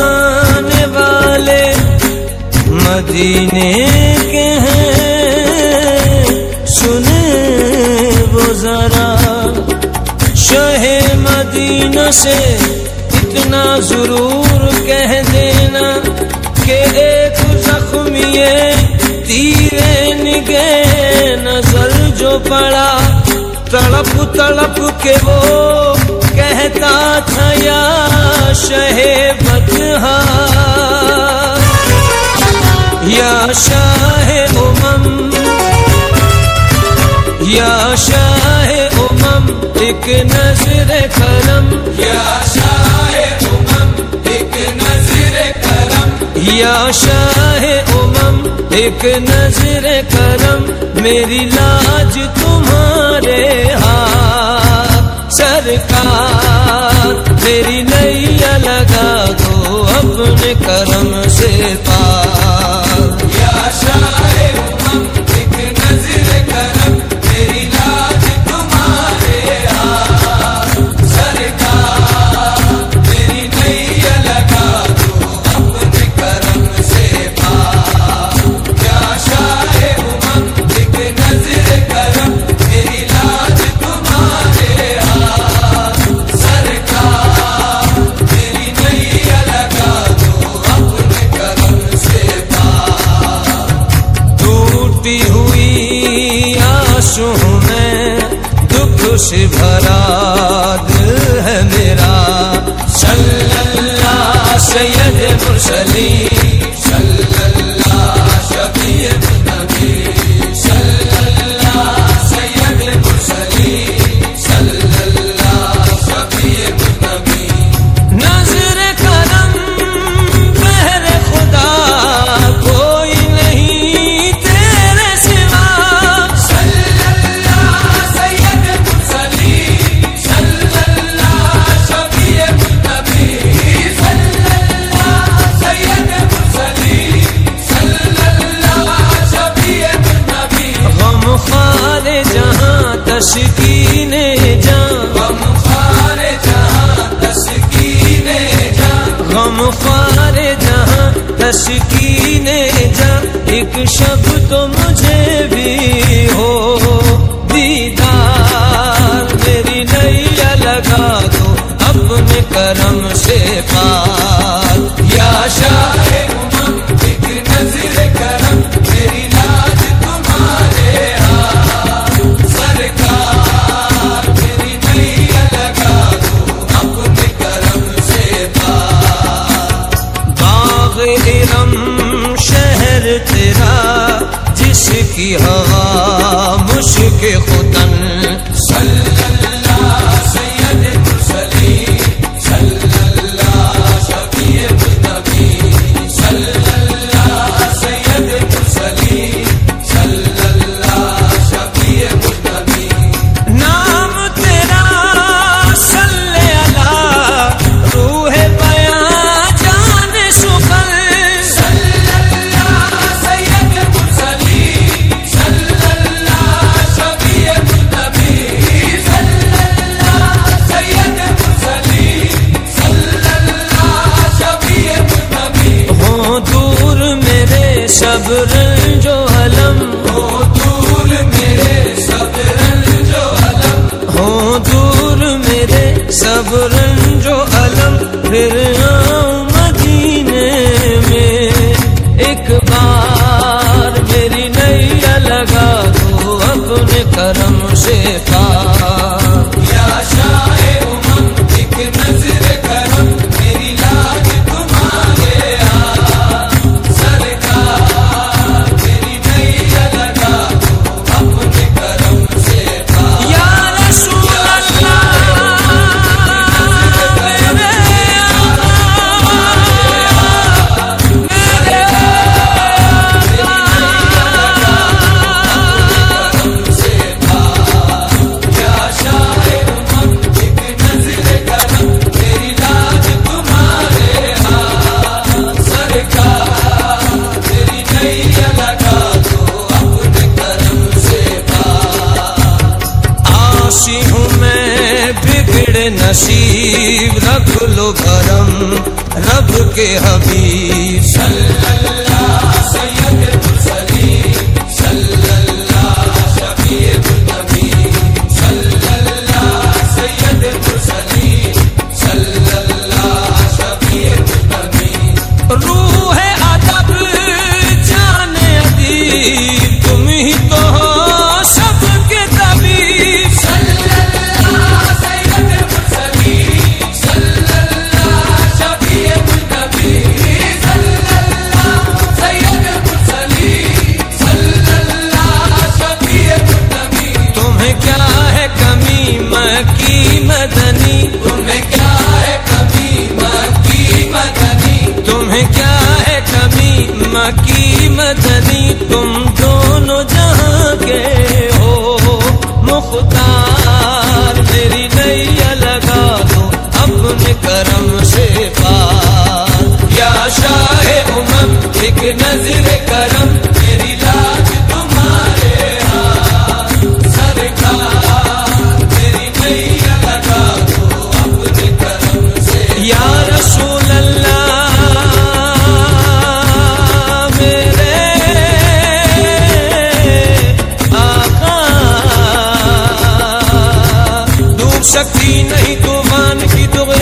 आने वाले मदीने के हैं। सुने वो जरा, शहे मदीना से इतना ज़रूर कह देना के एक जख्मी तीरे निगे नज़र जो पड़ा तड़प तड़प के वो कहता था, यार नज़र करम या शाह उमम एक नज़र करम या शाह उमम एक नज़र करम मेरी लाज तुम्हारे हाथ सरकार। रा सला सय मुसली तस्कीने जा गम खारे जहाँ तस्कीने जान गम खारे जहाँ तस्कीने जा एक शब तो मुझे भी हो दीदार। मेरी नैया लगा दो अपने करम जिसकी हवा मुश्क खुदन। मेरे सब रंजो अलम हो दूर मेरे सब रंजो अलम हो दूर मेरे सब रंजो अलम फिर आऊँ मदीने में एक नसीब रख लो करम रब के हबीब। नज़र करम, मेरी लाज तुम्हारे सरकार लगा से। मेरे आका। दूर शक्ति नहीं तूफ़ान की दुआ